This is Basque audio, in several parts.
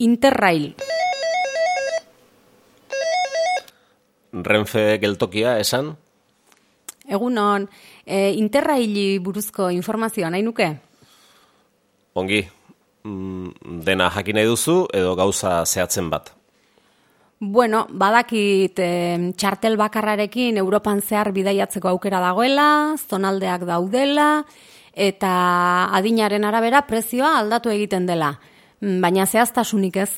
Interrail. Renfe geltokia esan? Egunon, e, Interraili buruzko informazioa nahi nuke? Ongi, mm, dena jakin nahi duzu edo gauza zehatzen bat? Bueno, badakit e, txartel bakarrarekin Europan zehar bidaiatzeko aukera dagoela, zonaldeak daudela, eta adinaren arabera prezioa aldatu egiten dela. Mm, baina zehaztasunik ez?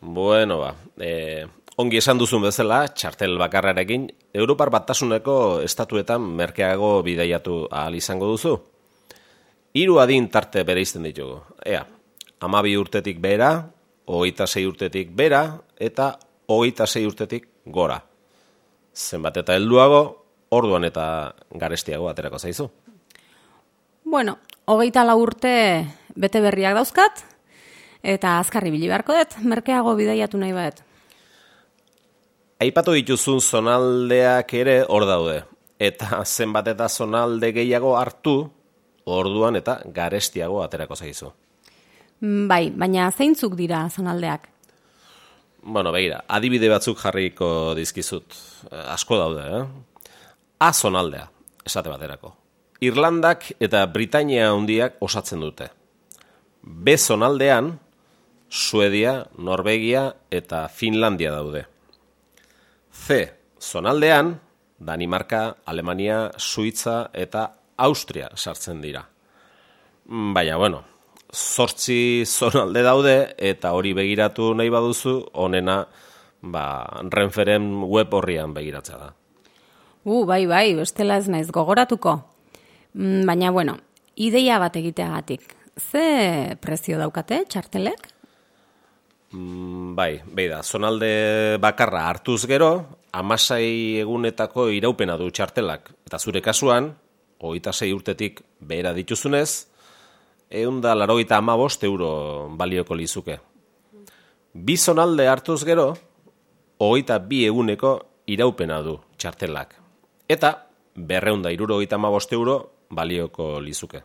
Bueno, ba, e, ongi esan duzun bezala, txartel bakarrarekin, Europar batasuneko estatuetan merkeago bidaiatu ahal izango duzu. Hiru adin tarte bere izten ditugu. Ea, amabi urtetik bera, hogeita sei urtetik bera, eta hogeita sei urtetik gora. Zenbat eta helduago, orduan eta garestiago aterako zaizu. Bueno, hogeita la urte bete berriak dauzkat, eta azkarri bili beharko dut, merkeago bidaiatu nahi bat. Aipatu dituzun zonaldeak ere hor daude. Eta zenbat eta zonalde gehiago hartu, orduan eta garestiago aterako zaizu. Mm, bai, baina zeintzuk dira zonaldeak? Bueno, begira, adibide batzuk jarriko dizkizut. Eh, asko daude, eh? A zonaldea, esate baterako. Irlandak eta Britainia handiak osatzen dute. B zonaldean, Suedia, Norvegia eta Finlandia daude. C. Zonaldean, Danimarka, Alemania, Suitza eta Austria sartzen dira. Mm, baina, bueno, sortzi zonalde daude eta hori begiratu nahi baduzu, onena, ba, renferen web horrian begiratza da. Uh, bai, bai, bestela ez naiz gogoratuko. Mm, baina, bueno, ideia bat egiteagatik. Ze prezio daukate, txartelek? Mm, bai, bai da, zonalde bakarra hartuz gero, amasai egunetako iraupena du txartelak. Eta zure kasuan, hogeita sei urtetik behera dituzunez, egun da larogeita amabost euro balioko lizuke. Bi zonalde hartuz gero, hogeita bi eguneko iraupena du txartelak. Eta berreun da iruro hogeita amabost euro balioko lizuke.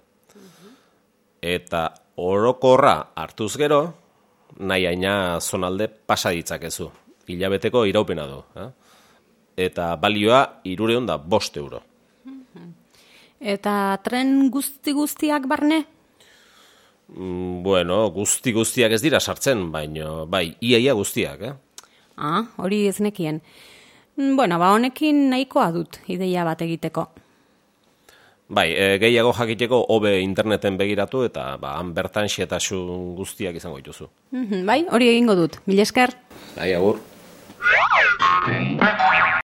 Eta orokorra hartuz gero, nahi aina zonalde pasa ditzakezu. Hilabeteko iraupena du. Eh? Eta balioa irureun da bost euro. Eta tren guzti guztiak barne? Mm, bueno, guzti guztiak ez dira sartzen, baino bai, iaia guztiak, eh? Ah, hori ez nekien. Mm, bueno, ba honekin nahikoa dut ideia bat egiteko. Bai, e, gehiago jakiteko hobe interneten begiratu eta ba, han bertan xetasun guztiak izango dituzu. Mm bai, hori egingo dut. Mil esker. Bai, agur.